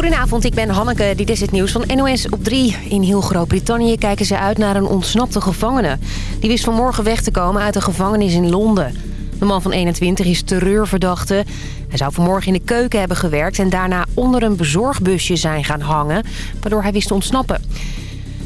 Goedenavond, ik ben Hanneke. Dit is het nieuws van NOS op 3. In heel Groot-Brittannië kijken ze uit naar een ontsnapte gevangene. Die wist vanmorgen weg te komen uit een gevangenis in Londen. De man van 21 is terreurverdachte. Hij zou vanmorgen in de keuken hebben gewerkt... en daarna onder een bezorgbusje zijn gaan hangen... waardoor hij wist te ontsnappen.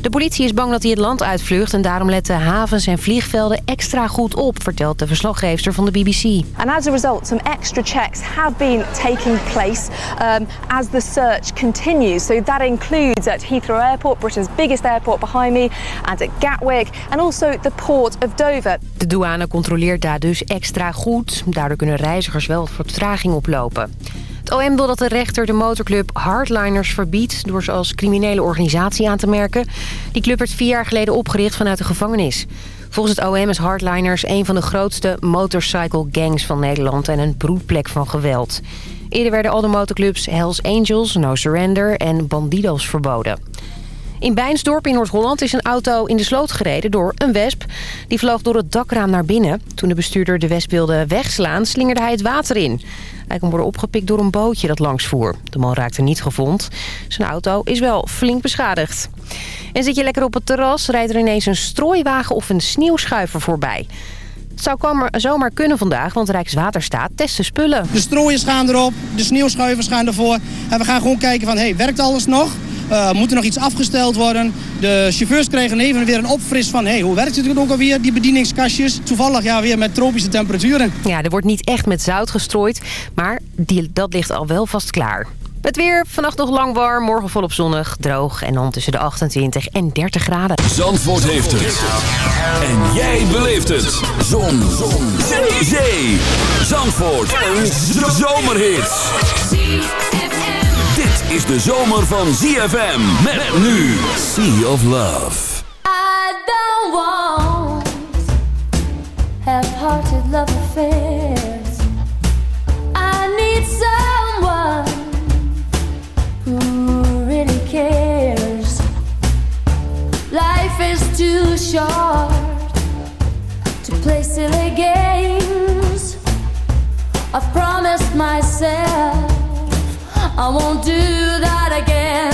De politie is bang dat hij het land uitvlucht... en daarom letten havens en vliegvelden extra goed op... vertelt de verslaggever van de BBC. And as a result, some extra checks have been taking place um, as the search continues. So that includes at Heathrow Airport, Britain's biggest airport behind me, and at Gatwick, and also the port of Dover. De douane controleert daar dus extra goed. Daardoor kunnen reizigers wel wat vertraging oplopen. Het OM wil dat de rechter de motorclub Hardliners verbiedt... door ze als criminele organisatie aan te merken. Die club werd vier jaar geleden opgericht vanuit de gevangenis. Volgens het OM is Hardliners een van de grootste motorcycle gangs van Nederland... en een broedplek van geweld. Eerder werden al de motorclubs Hells Angels, No Surrender en Bandidos verboden. In Bijnsdorp in Noord-Holland is een auto in de sloot gereden door een wesp. Die vloog door het dakraam naar binnen. Toen de bestuurder de wesp wilde wegslaan, slingerde hij het water in. Hij kon worden opgepikt door een bootje dat langs voer. De man raakte niet gewond. Zijn auto is wel flink beschadigd. En zit je lekker op het terras, rijdt er ineens een strooiwagen of een sneeuwschuiver voorbij. Het zou zomaar kunnen vandaag, want Rijkswaterstaat test de spullen. De strooiers gaan erop, de sneeuwschuivers gaan ervoor. En we gaan gewoon kijken van, hey, werkt alles nog? Uh, moet er nog iets afgesteld worden? De chauffeurs kregen even weer een opfris van... Hey, hoe werkt het ook alweer, die bedieningskastjes? Toevallig ja, weer met tropische temperaturen. Ja, er wordt niet echt met zout gestrooid, maar die, dat ligt al wel vast klaar. Het weer, vannacht nog lang warm, morgen volop zonnig, droog... en dan tussen de 28 en 30 graden. Zandvoort heeft het. En jij beleeft het. Zon. Zon. Zee. Zee. Zandvoort. Een zomerhit. Is de zomer van ZFM. Met nu Sea of Love. I don't want half-hearted love affairs. I need someone who really cares. Life is too short to play silly games. I've promised myself I won't do that again.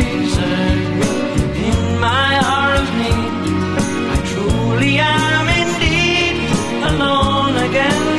again.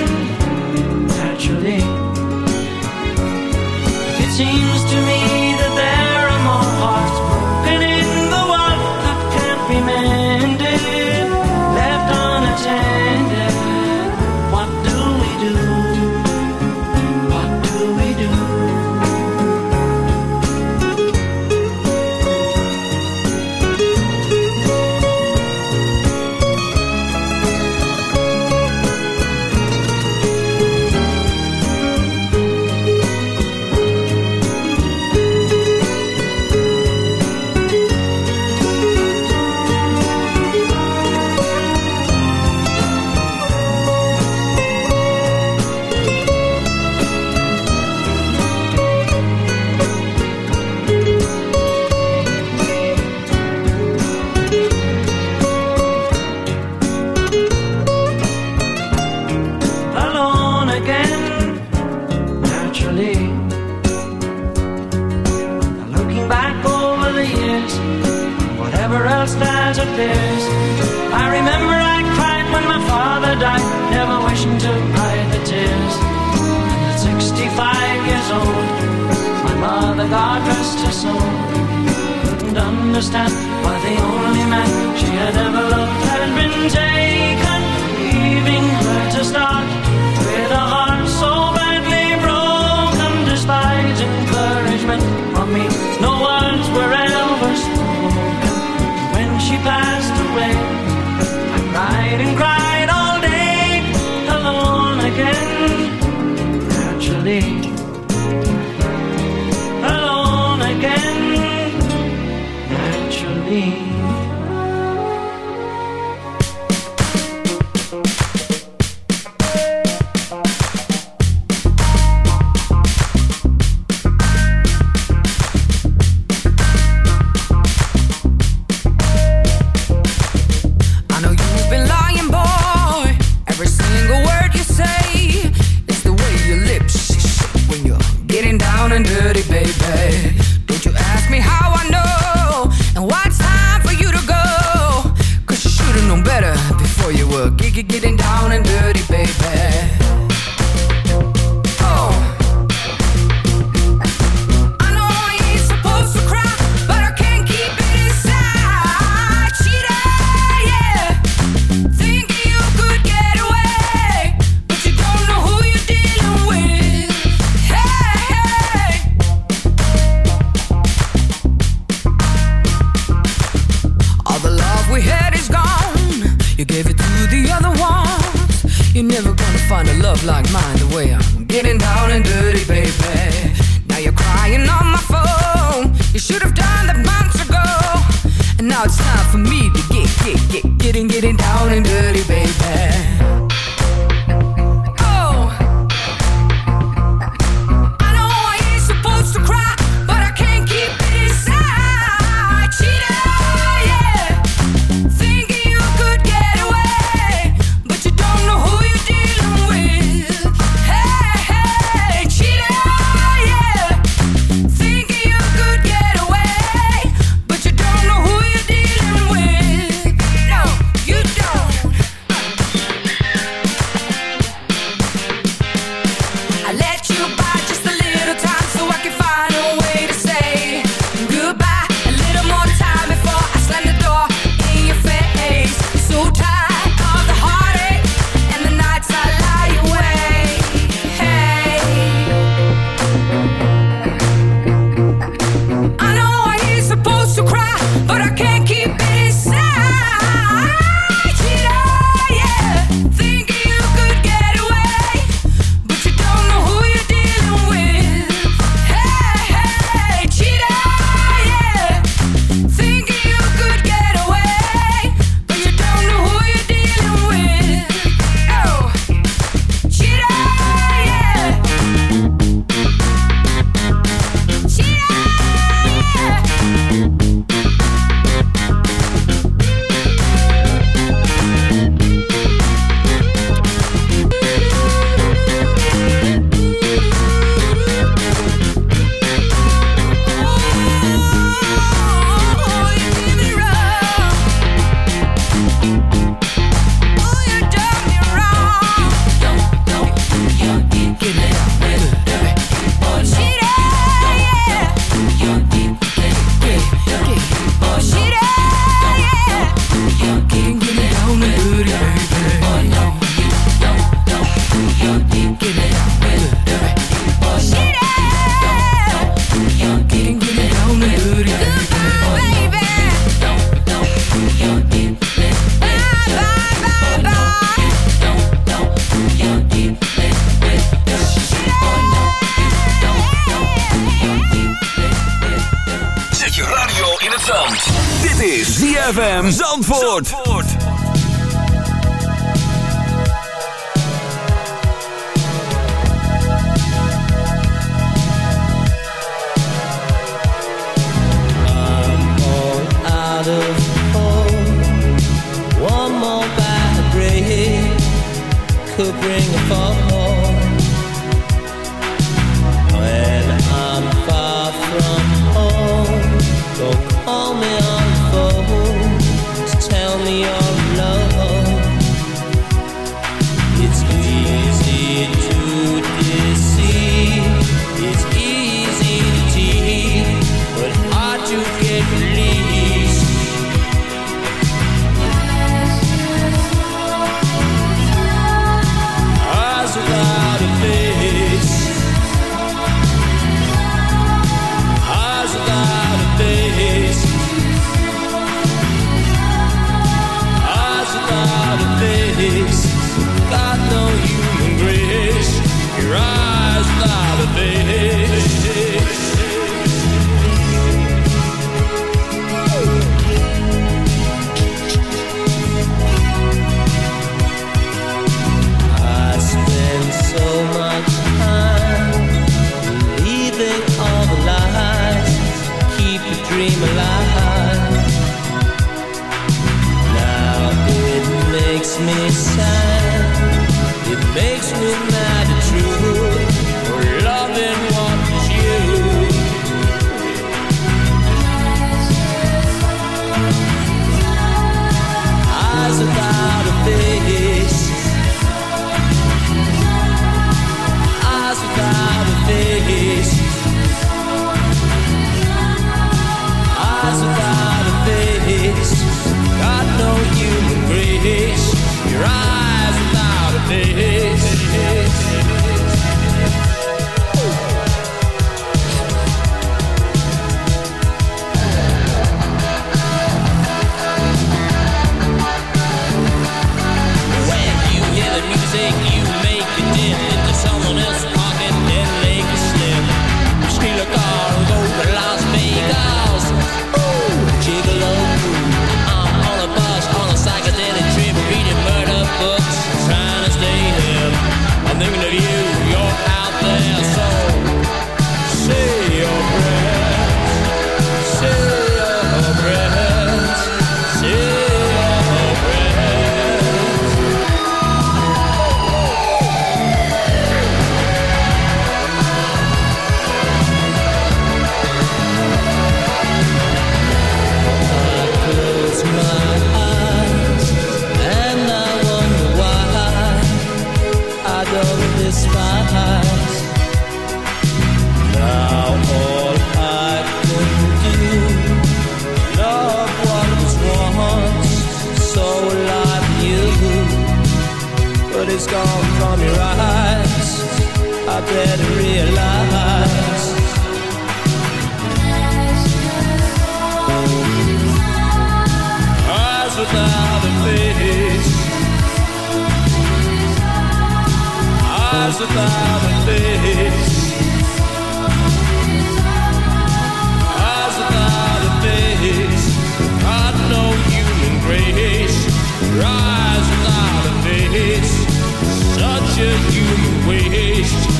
A human waste.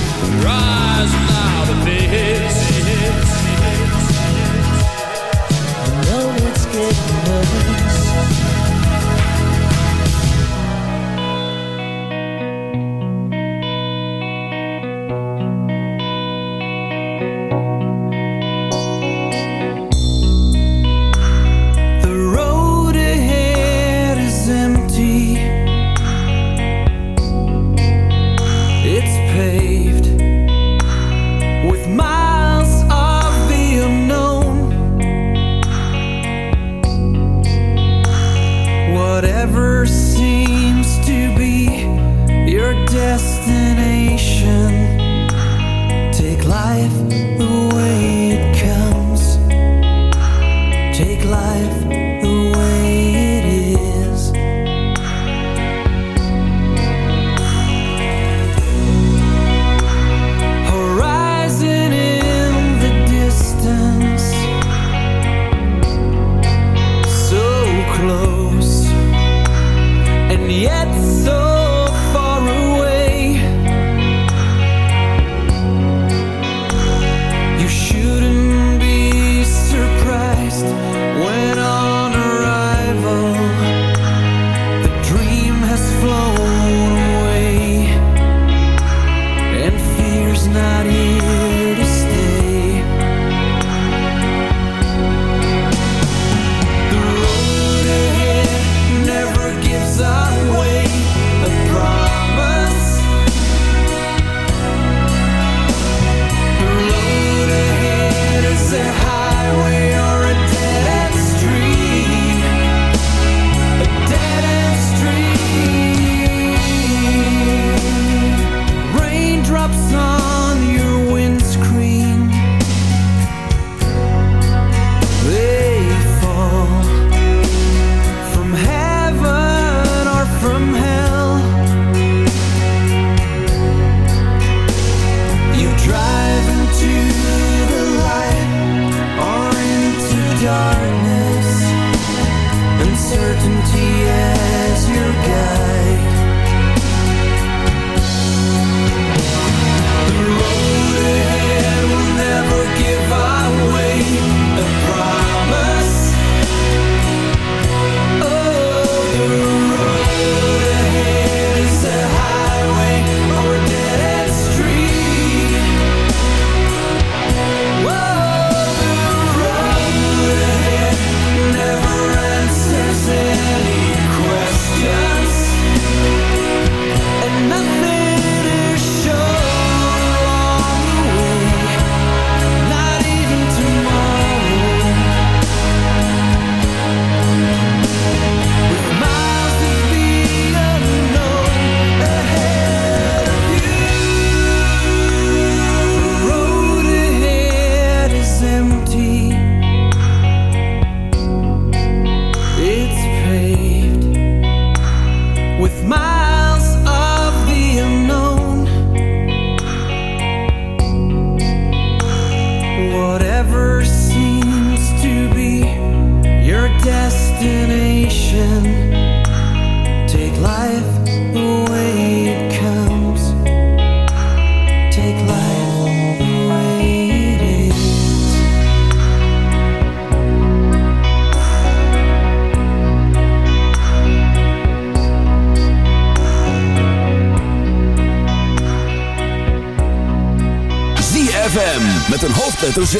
Hoofdletter Z.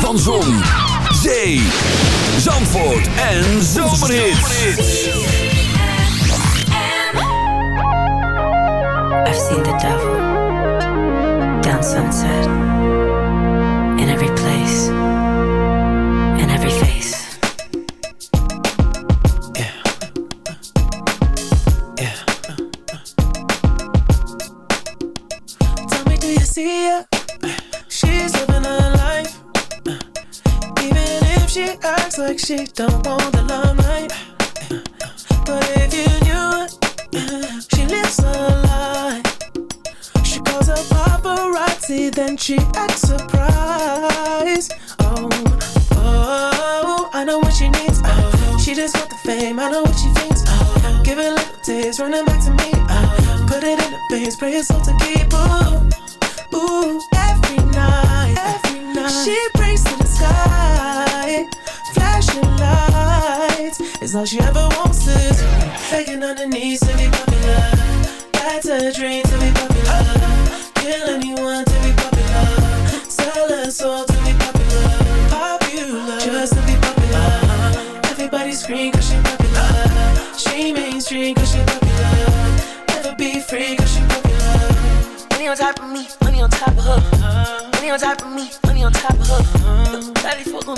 Van Zon, Zee, Zandvoort en Zomerhits. I've seen the devil down sunset she don't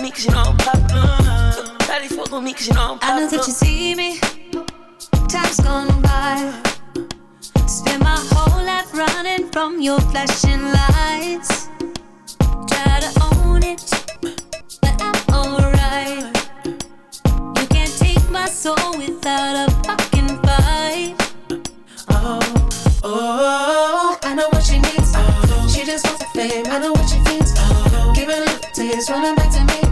with me cause you know I'm popular. Uh-huh. Daddy fuck with me cause you know I'm I know that uh-huh. you see me. Time's gone by. Spend my whole life running from your flashing lights. Try to own it, but I'm alright. You can't take my soul without a fucking fight. Oh, oh, I know what she needs. Oh, she just wants the fame. I know what she thinks. Oh, give it a taste, running back to me.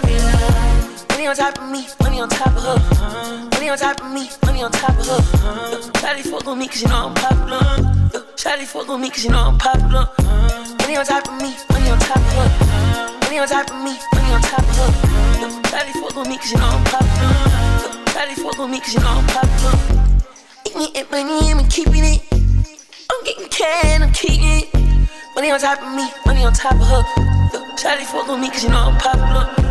On top of me, money on top of her. Money on top of me, money on top of her. Daddy fuck with me cause you know I'm popular. Shawty fuck with me cause you know I'm popular. Money on top of me, money on top of her. Money on top of me, money on top of her. Shawty fuck with me cause you know I'm popular. Shawty fuck with me cause you know I'm popular. Eating it, money, I'm keeping it. I'm getting can, I'm keeping it. Money on top of me, money on top of her. Shawty fuck with me cause you know I'm popular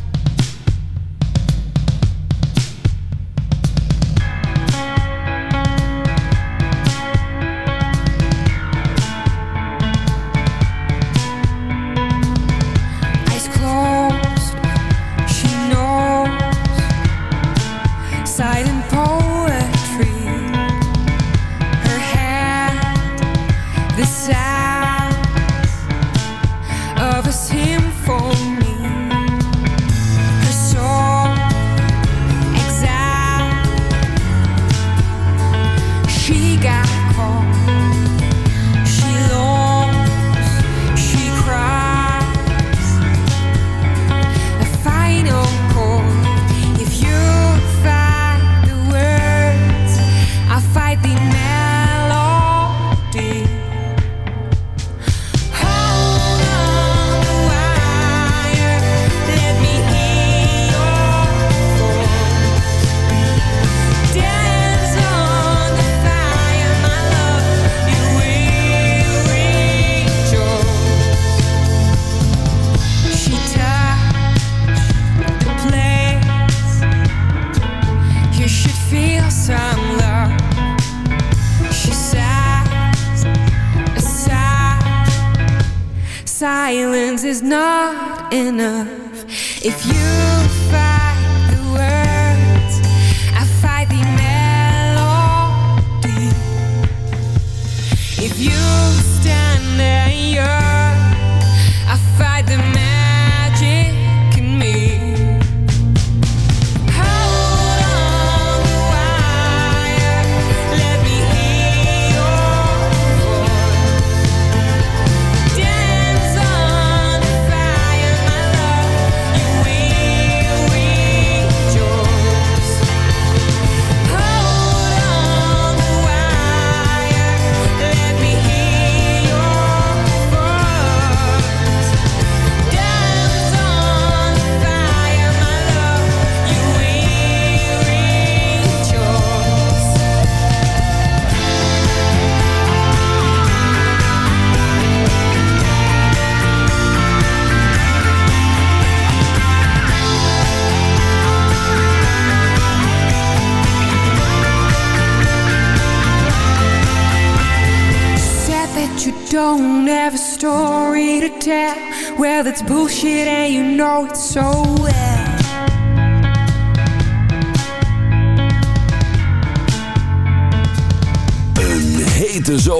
is not enough. If you find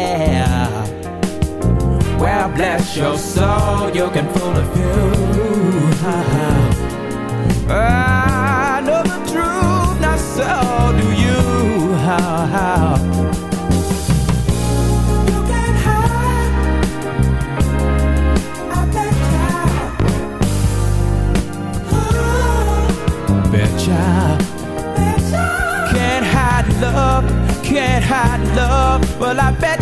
yeah. Well, bless your soul, you can fool a few. I know the truth, now so do you. How, how. Child. Can't hide love, can't hide love. Well, I bet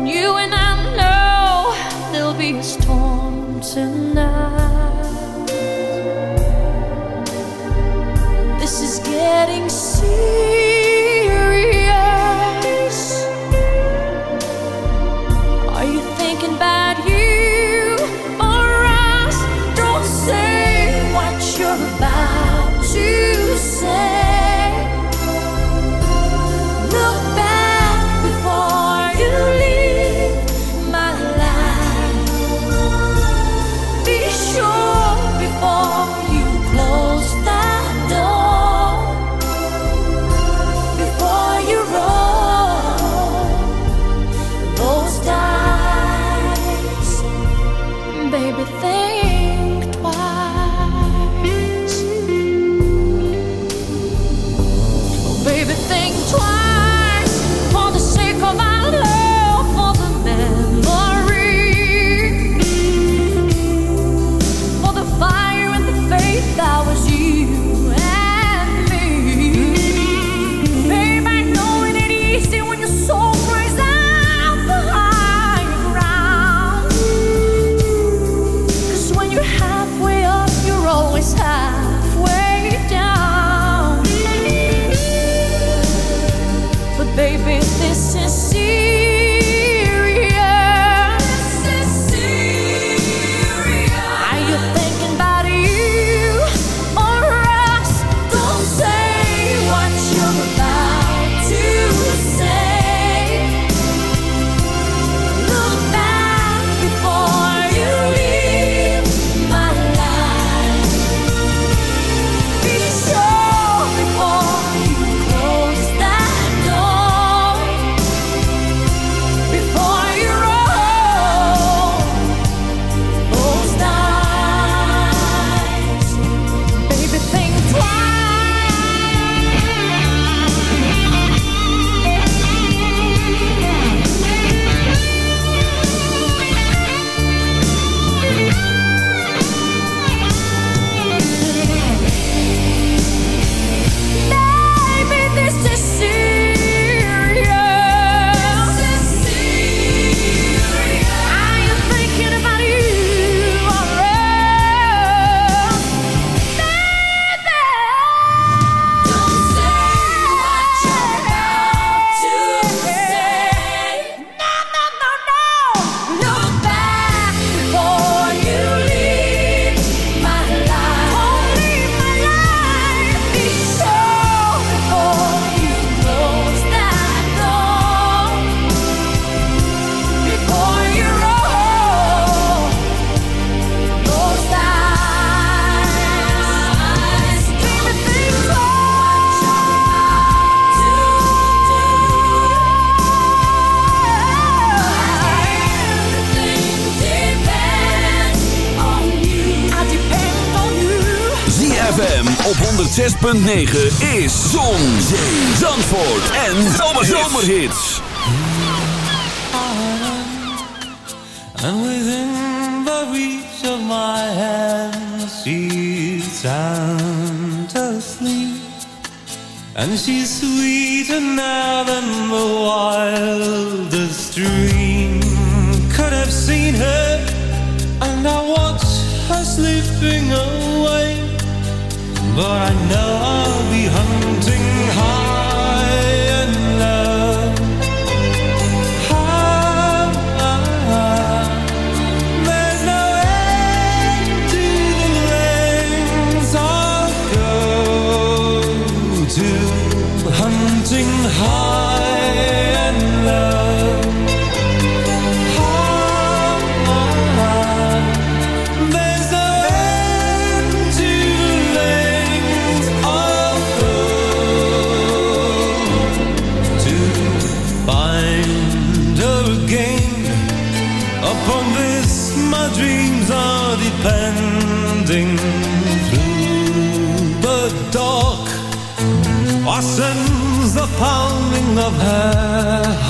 And you and I know there'll be a storm tonight. 106.9 is Zon, of her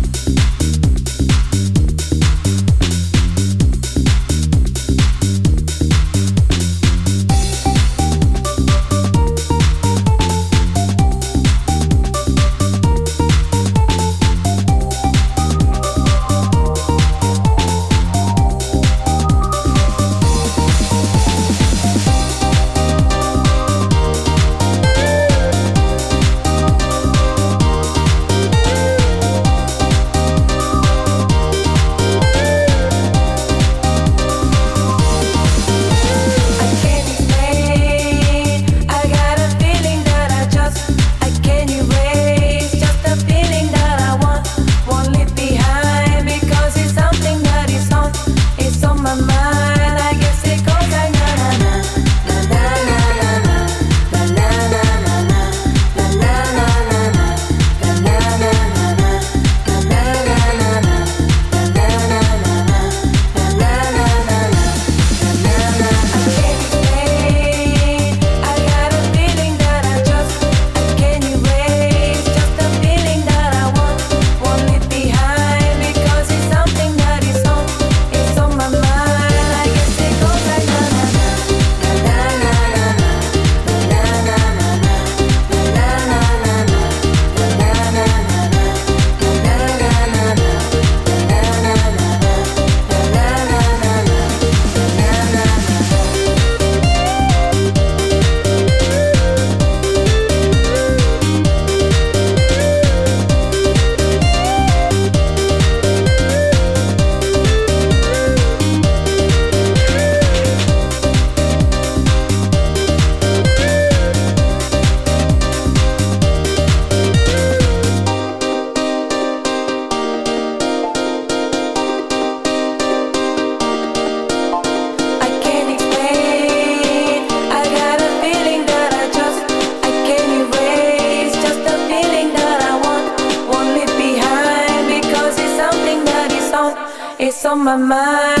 my mind.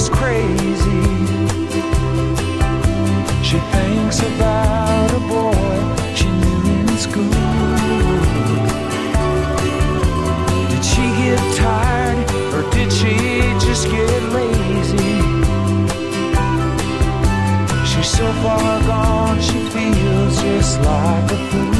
this crazy. She thinks about a boy she knew in school. Did she get tired or did she just get lazy? She's so far gone, she feels just like a fool.